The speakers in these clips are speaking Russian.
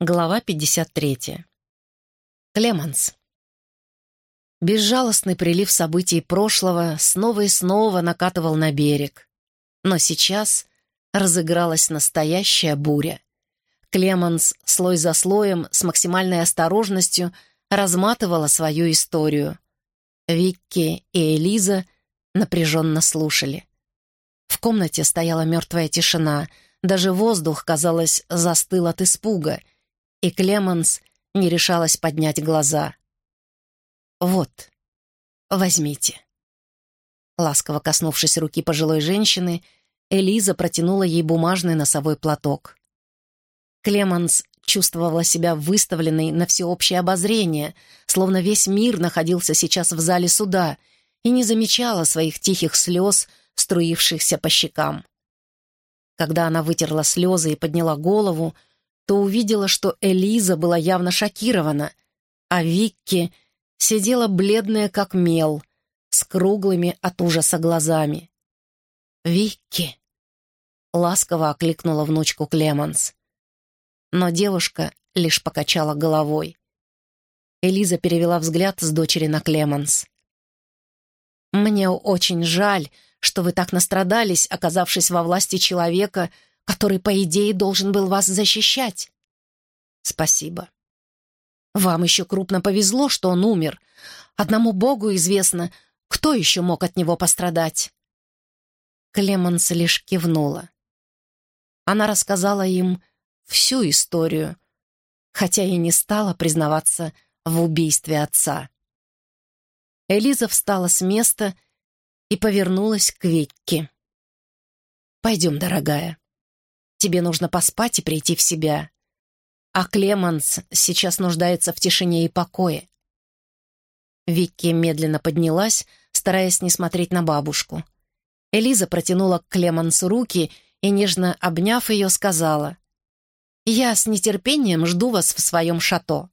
Глава 53. Клеманс. Безжалостный прилив событий прошлого снова и снова накатывал на берег. Но сейчас разыгралась настоящая буря. Клеманс слой за слоем с максимальной осторожностью разматывала свою историю. Викки и Элиза напряженно слушали. В комнате стояла мертвая тишина, даже воздух, казалось, застыл от испуга — и Клеменс не решалась поднять глаза. «Вот, возьмите». Ласково коснувшись руки пожилой женщины, Элиза протянула ей бумажный носовой платок. Клеменс чувствовала себя выставленной на всеобщее обозрение, словно весь мир находился сейчас в зале суда и не замечала своих тихих слез, струившихся по щекам. Когда она вытерла слезы и подняла голову, то увидела, что Элиза была явно шокирована, а Викки сидела бледная, как мел, с круглыми от ужаса глазами. «Викки!» — ласково окликнула внучку Клеманс. Но девушка лишь покачала головой. Элиза перевела взгляд с дочери на Клеманс. «Мне очень жаль, что вы так настрадались, оказавшись во власти человека, который, по идее, должен был вас защищать. Спасибо. Вам еще крупно повезло, что он умер. Одному Богу известно, кто еще мог от него пострадать. Клеманс лишь кивнула. Она рассказала им всю историю, хотя и не стала признаваться в убийстве отца. Элиза встала с места и повернулась к Викке. «Пойдем, дорогая. Тебе нужно поспать и прийти в себя. А Клеманс сейчас нуждается в тишине и покое. Викки медленно поднялась, стараясь не смотреть на бабушку. Элиза протянула к Клемансу руки и, нежно обняв ее, сказала, «Я с нетерпением жду вас в своем шато.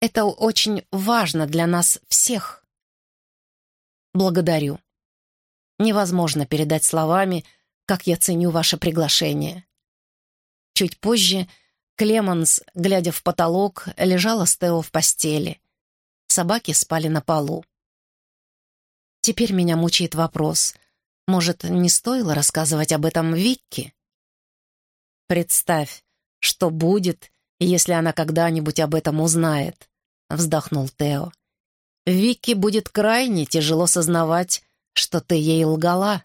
Это очень важно для нас всех». «Благодарю. Невозможно передать словами, как я ценю ваше приглашение. Чуть позже Клеманс, глядя в потолок, лежала с Тео в постели. Собаки спали на полу. Теперь меня мучает вопрос. Может, не стоило рассказывать об этом Викке? Представь, что будет, если она когда-нибудь об этом узнает, вздохнул Тео. Викки будет крайне тяжело сознавать, что ты ей лгала.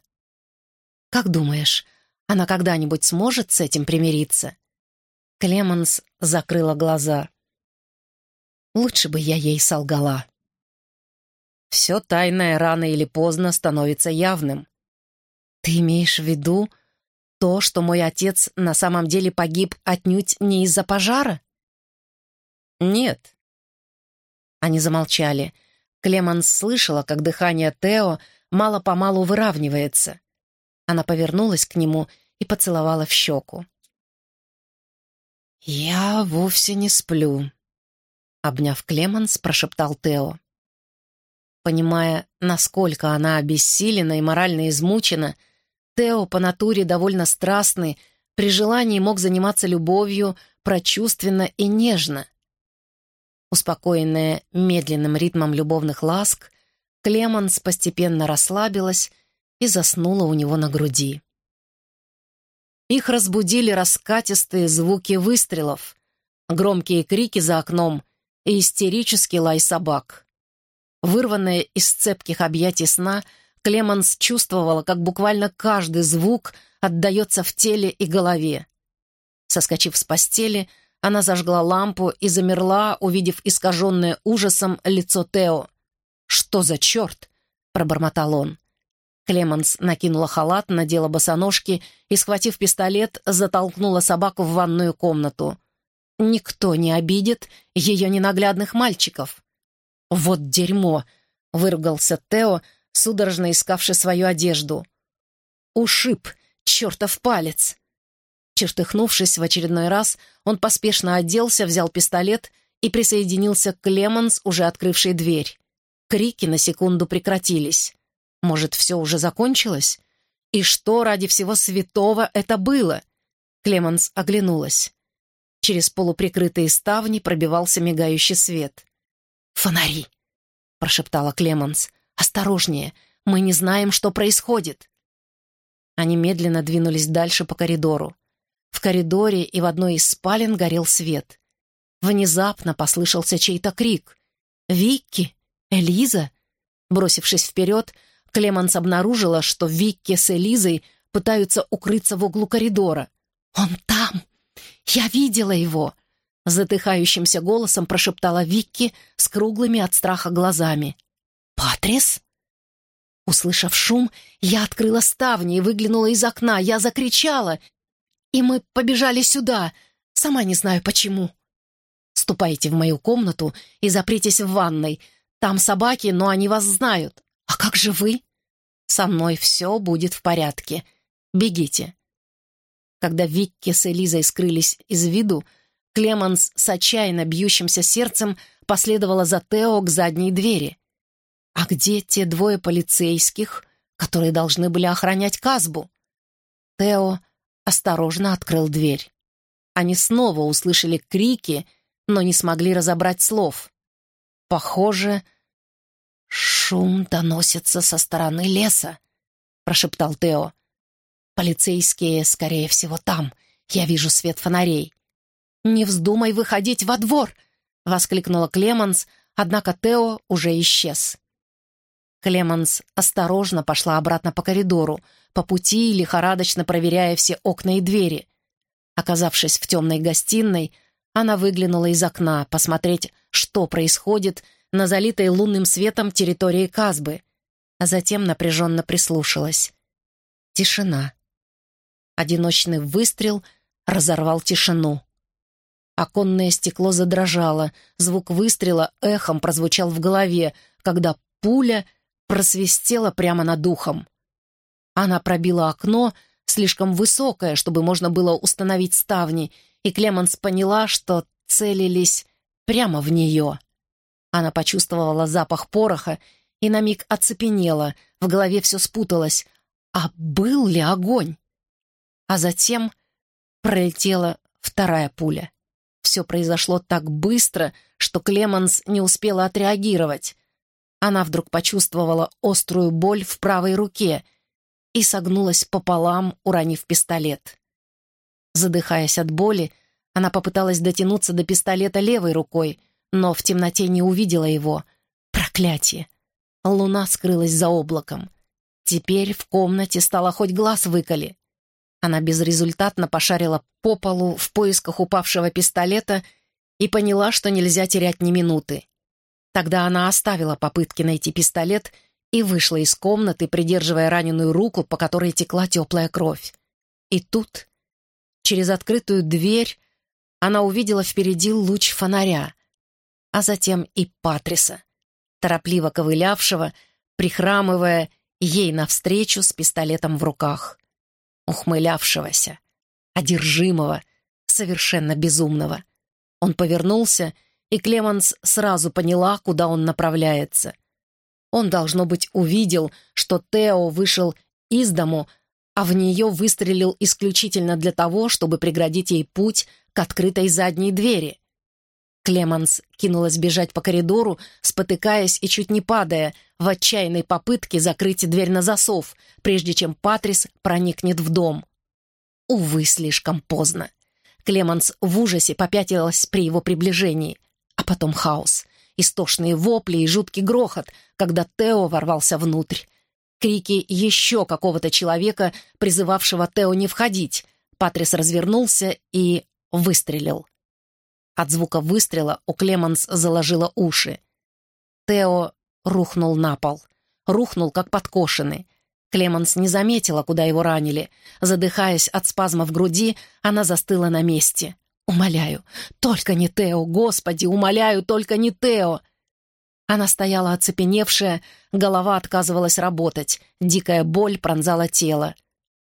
Как думаешь, она когда-нибудь сможет с этим примириться? Клеменс закрыла глаза. Лучше бы я ей солгала. Все тайное рано или поздно становится явным. Ты имеешь в виду то, что мой отец на самом деле погиб отнюдь не из-за пожара? Нет. Они замолчали. Клеменс слышала, как дыхание Тео мало-помалу выравнивается. Она повернулась к нему и поцеловала в щеку. «Я вовсе не сплю», — обняв Клеманс, прошептал Тео. Понимая, насколько она обессилена и морально измучена, Тео по натуре довольно страстный, при желании мог заниматься любовью прочувственно и нежно. Успокоенная медленным ритмом любовных ласк, Клеманс постепенно расслабилась и заснула у него на груди. Их разбудили раскатистые звуки выстрелов, громкие крики за окном и истерический лай собак. Вырванная из цепких объятий сна, Клеманс чувствовала, как буквально каждый звук отдается в теле и голове. Соскочив с постели, она зажгла лампу и замерла, увидев искаженное ужасом лицо Тео. «Что за черт?» — пробормотал он. Клеманс накинула халат, надела босоножки и, схватив пистолет, затолкнула собаку в ванную комнату. Никто не обидит ее ненаглядных мальчиков. «Вот дерьмо!» — выругался Тео, судорожно искавший свою одежду. «Ушиб! Чертов палец!» Чертыхнувшись в очередной раз, он поспешно оделся, взял пистолет и присоединился к Клеманс, уже открывшей дверь. Крики на секунду прекратились. Может, все уже закончилось? И что ради всего святого это было? Клеменс оглянулась. Через полуприкрытые ставни пробивался мигающий свет. «Фонари!» — прошептала Клеменс. «Осторожнее! Мы не знаем, что происходит!» Они медленно двинулись дальше по коридору. В коридоре и в одной из спален горел свет. Внезапно послышался чей-то крик. «Викки! Элиза!» Бросившись вперед, Клеманс обнаружила, что Викки с Элизой пытаются укрыться в углу коридора. «Он там! Я видела его!» Затыхающимся голосом прошептала Викки с круглыми от страха глазами. «Патрис?» Услышав шум, я открыла ставни и выглянула из окна. Я закричала, и мы побежали сюда. Сама не знаю, почему. Ступайте в мою комнату и запритесь в ванной. Там собаки, но они вас знают. А как же вы? Со мной все будет в порядке. Бегите. Когда Викки с Элизой скрылись из виду, Клеманс с отчаянно бьющимся сердцем последовала за Тео к задней двери. А где те двое полицейских, которые должны были охранять Казбу? Тео осторожно открыл дверь. Они снова услышали крики, но не смогли разобрать слов. Похоже, шум доносится со стороны леса, прошептал Тео. Полицейские, скорее всего, там. Я вижу свет фонарей. «Не вздумай выходить во двор!» — воскликнула Клеманс, однако Тео уже исчез. Клеманс осторожно пошла обратно по коридору, по пути лихорадочно проверяя все окна и двери. Оказавшись в темной гостиной, она выглянула из окна посмотреть, что происходит на залитой лунным светом территории Казбы, а затем напряженно прислушалась. Тишина. Одиночный выстрел разорвал тишину. Оконное стекло задрожало, звук выстрела эхом прозвучал в голове, когда пуля — просвистела прямо над ухом. Она пробила окно, слишком высокое, чтобы можно было установить ставни, и Клеманс поняла, что целились прямо в нее. Она почувствовала запах пороха и на миг оцепенела, в голове все спуталось. А был ли огонь? А затем пролетела вторая пуля. Все произошло так быстро, что Клеманс не успела отреагировать. Она вдруг почувствовала острую боль в правой руке и согнулась пополам, уронив пистолет. Задыхаясь от боли, она попыталась дотянуться до пистолета левой рукой, но в темноте не увидела его. Проклятие! Луна скрылась за облаком. Теперь в комнате стало хоть глаз выколи. Она безрезультатно пошарила по полу в поисках упавшего пистолета и поняла, что нельзя терять ни минуты. Тогда она оставила попытки найти пистолет и вышла из комнаты, придерживая раненую руку, по которой текла теплая кровь. И тут, через открытую дверь, она увидела впереди луч фонаря, а затем и Патриса, торопливо ковылявшего, прихрамывая ей навстречу с пистолетом в руках, ухмылявшегося, одержимого, совершенно безумного. Он повернулся и Клеманс сразу поняла, куда он направляется. Он, должно быть, увидел, что Тео вышел из дому, а в нее выстрелил исключительно для того, чтобы преградить ей путь к открытой задней двери. Клеманс кинулась бежать по коридору, спотыкаясь и чуть не падая, в отчаянной попытке закрыть дверь на засов, прежде чем Патрис проникнет в дом. Увы, слишком поздно. Клеманс в ужасе попятилась при его приближении. А потом хаос, истошные вопли и жуткий грохот, когда Тео ворвался внутрь. Крики еще какого-то человека, призывавшего Тео не входить. Патрис развернулся и выстрелил. От звука выстрела у Клеманс заложило уши. Тео рухнул на пол. Рухнул, как подкошенный. Клеманс не заметила, куда его ранили. Задыхаясь от спазма в груди, она застыла на месте. «Умоляю, только не Тео, Господи, умоляю, только не Тео!» Она стояла оцепеневшая, голова отказывалась работать, дикая боль пронзала тело.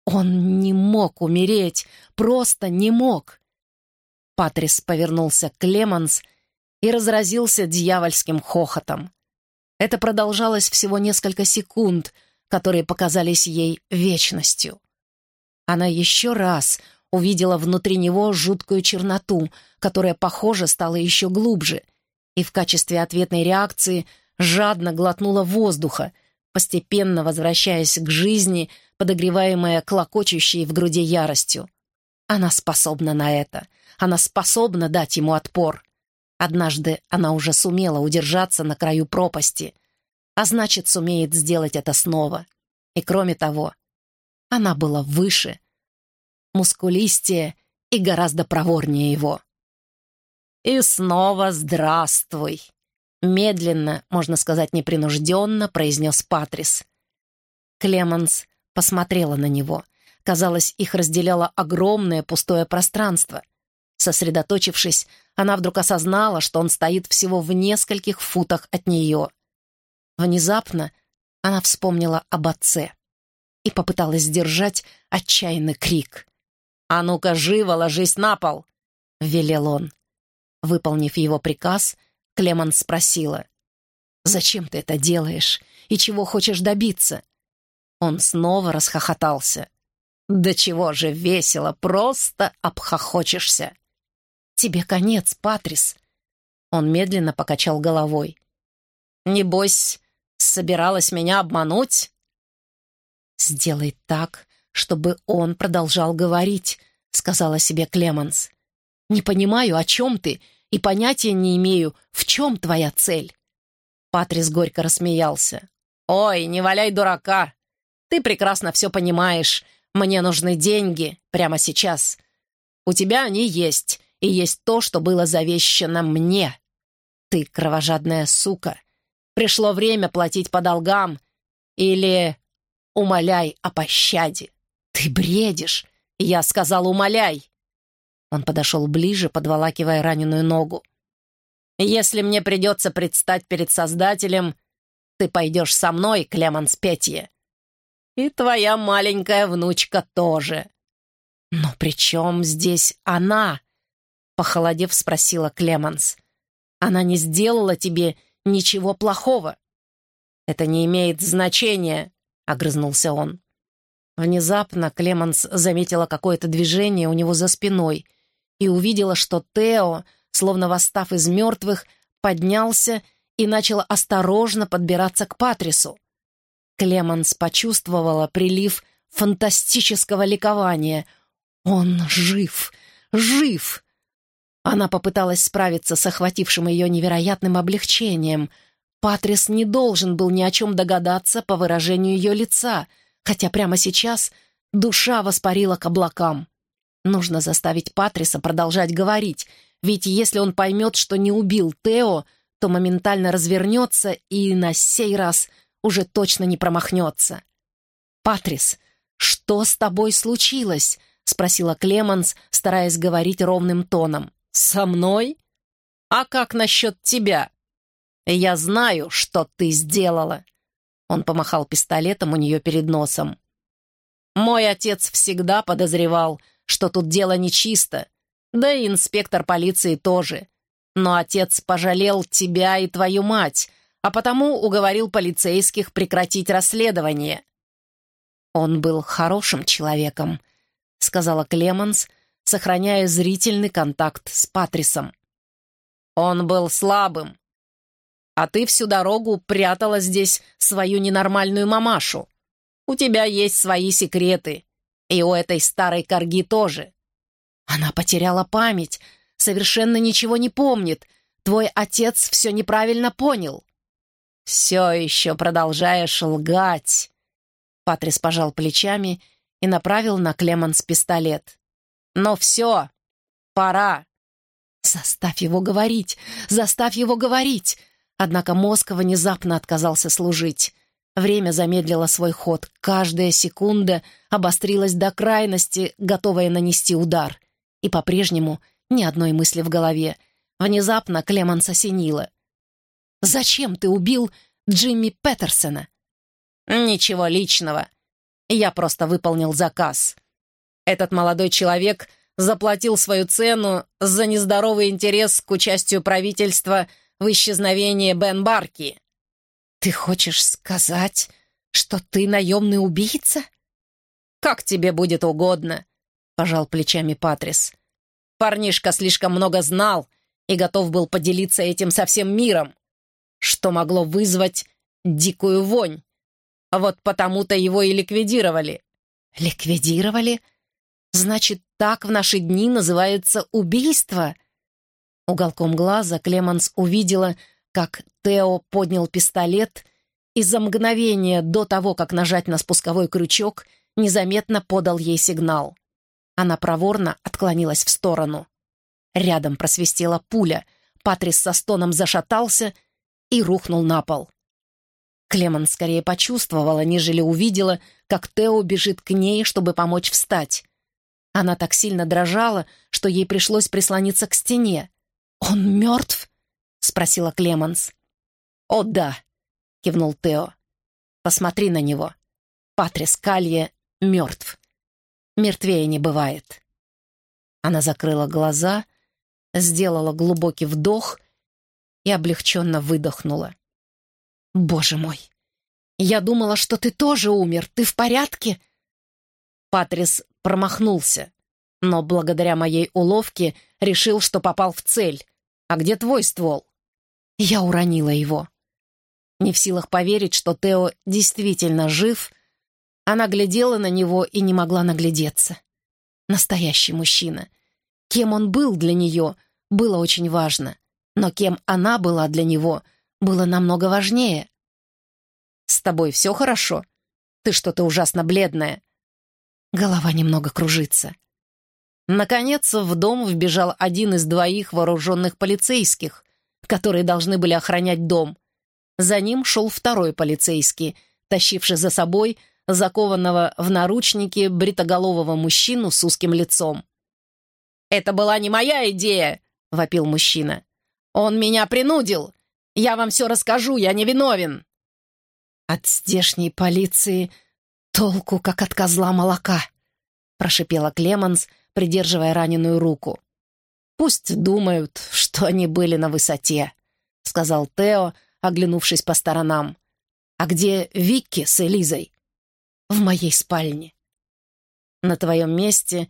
Он не мог умереть, просто не мог. Патрис повернулся к Лемонс и разразился дьявольским хохотом. Это продолжалось всего несколько секунд, которые показались ей вечностью. Она еще раз увидела внутри него жуткую черноту, которая, похоже, стала еще глубже, и в качестве ответной реакции жадно глотнула воздуха, постепенно возвращаясь к жизни, подогреваемая клокочущей в груди яростью. Она способна на это. Она способна дать ему отпор. Однажды она уже сумела удержаться на краю пропасти, а значит, сумеет сделать это снова. И кроме того, она была выше, мускулистее и гораздо проворнее его. «И снова здравствуй!» Медленно, можно сказать непринужденно, произнес Патрис. Клеменс посмотрела на него. Казалось, их разделяло огромное пустое пространство. Сосредоточившись, она вдруг осознала, что он стоит всего в нескольких футах от нее. Внезапно она вспомнила об отце и попыталась сдержать отчаянный крик. «А ну-ка, живо ложись на пол!» — велел он. Выполнив его приказ, Клеман спросила. «Зачем ты это делаешь? И чего хочешь добиться?» Он снова расхохотался. «Да чего же весело, просто обхохочешься!» «Тебе конец, Патрис!» Он медленно покачал головой. «Небось, собиралась меня обмануть?» «Сделай так, чтобы он продолжал говорить», — сказала себе Клеманс. «Не понимаю, о чем ты, и понятия не имею, в чем твоя цель». Патрис горько рассмеялся. «Ой, не валяй дурака! Ты прекрасно все понимаешь. Мне нужны деньги прямо сейчас. У тебя они есть, и есть то, что было завещено мне. Ты кровожадная сука. Пришло время платить по долгам. Или умоляй о пощаде. Ты бредишь. Я сказал, умоляй. Он подошел ближе, подволакивая раненую ногу. «Если мне придется предстать перед Создателем, ты пойдешь со мной, Клеманс Петье. И твоя маленькая внучка тоже». «Но при чем здесь она?» Похолодев, спросила Клеманс. «Она не сделала тебе ничего плохого». «Это не имеет значения», — огрызнулся он. Внезапно Клеманс заметила какое-то движение у него за спиной и увидела, что Тео, словно восстав из мертвых, поднялся и начал осторожно подбираться к Патрису. Клеманс почувствовала прилив фантастического ликования. «Он жив! Жив!» Она попыталась справиться с охватившим ее невероятным облегчением. Патрис не должен был ни о чем догадаться по выражению ее лица, хотя прямо сейчас душа воспарила к облакам. Нужно заставить Патриса продолжать говорить, ведь если он поймет, что не убил Тео, то моментально развернется и на сей раз уже точно не промахнется. «Патрис, что с тобой случилось?» — спросила Клеманс, стараясь говорить ровным тоном. «Со мной? А как насчет тебя? Я знаю, что ты сделала!» Он помахал пистолетом у нее перед носом. «Мой отец всегда подозревал, что тут дело нечисто, да и инспектор полиции тоже. Но отец пожалел тебя и твою мать, а потому уговорил полицейских прекратить расследование». «Он был хорошим человеком», — сказала Клеменс, — сохраняя зрительный контакт с Патрисом. «Он был слабым. А ты всю дорогу прятала здесь свою ненормальную мамашу. У тебя есть свои секреты. И у этой старой корги тоже. Она потеряла память, совершенно ничего не помнит. Твой отец все неправильно понял». «Все еще продолжаешь лгать», — Патрис пожал плечами и направил на Клеманс пистолет. Но все, пора. Заставь его говорить, заставь его говорить. Однако мозг внезапно отказался служить. Время замедлило свой ход. Каждая секунда обострилась до крайности, готовая нанести удар. И по-прежнему ни одной мысли в голове. Внезапно Клеманс осенила. «Зачем ты убил Джимми Петерсона?» «Ничего личного. Я просто выполнил заказ. Этот молодой человек заплатил свою цену за нездоровый интерес к участию правительства в исчезновении Бен Барки. «Ты хочешь сказать, что ты наемный убийца?» «Как тебе будет угодно. — пожал плечами Патрис. «Парнишка слишком много знал и готов был поделиться этим со всем миром, что могло вызвать дикую вонь. Вот потому-то его и ликвидировали». «Ликвидировали? Значит, так в наши дни называется убийство?» Уголком глаза Клеманс увидела, как Тео поднял пистолет и за мгновение до того, как нажать на спусковой крючок, незаметно подал ей сигнал. Она проворно отклонилась в сторону. Рядом просвистела пуля, Патрис со стоном зашатался и рухнул на пол. Клемон скорее почувствовала, нежели увидела, как Тео бежит к ней, чтобы помочь встать. Она так сильно дрожала, что ей пришлось прислониться к стене. «Он мертв?» — спросила Клеманс. «О, да!» — кивнул Тео. «Посмотри на него. Патрис Калье мертв. Мертвее не бывает». Она закрыла глаза, сделала глубокий вдох и облегченно выдохнула. «Боже мой! Я думала, что ты тоже умер. Ты в порядке?» Патрис промахнулся, но благодаря моей уловке решил, что попал в цель. «А где твой ствол?» Я уронила его. Не в силах поверить, что Тео действительно жив, она глядела на него и не могла наглядеться. Настоящий мужчина. Кем он был для нее, было очень важно. Но кем она была для него, было намного важнее. «С тобой все хорошо? Ты что-то ужасно бледная». Голова немного кружится. Наконец, в дом вбежал один из двоих вооруженных полицейских, которые должны были охранять дом. За ним шел второй полицейский, тащивший за собой закованного в наручники бритоголового мужчину с узким лицом. «Это была не моя идея!» — вопил мужчина. «Он меня принудил! Я вам все расскажу, я не виновен!» «От здешней полиции толку, как от козла молока!» — прошипела Клеманс, придерживая раненую руку. «Пусть думают, что они были на высоте», — сказал Тео, оглянувшись по сторонам. «А где Викки с Элизой?» «В моей спальне». «На твоем месте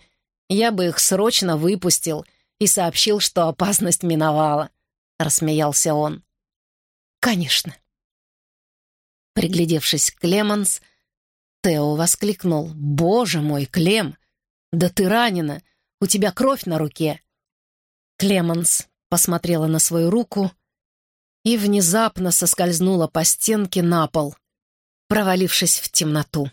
я бы их срочно выпустил и сообщил, что опасность миновала», — рассмеялся он. «Конечно». Приглядевшись к Клеманс, Тео воскликнул. «Боже мой, Клем! Да ты ранена! У тебя кровь на руке!» Клеманс посмотрела на свою руку и внезапно соскользнула по стенке на пол, провалившись в темноту.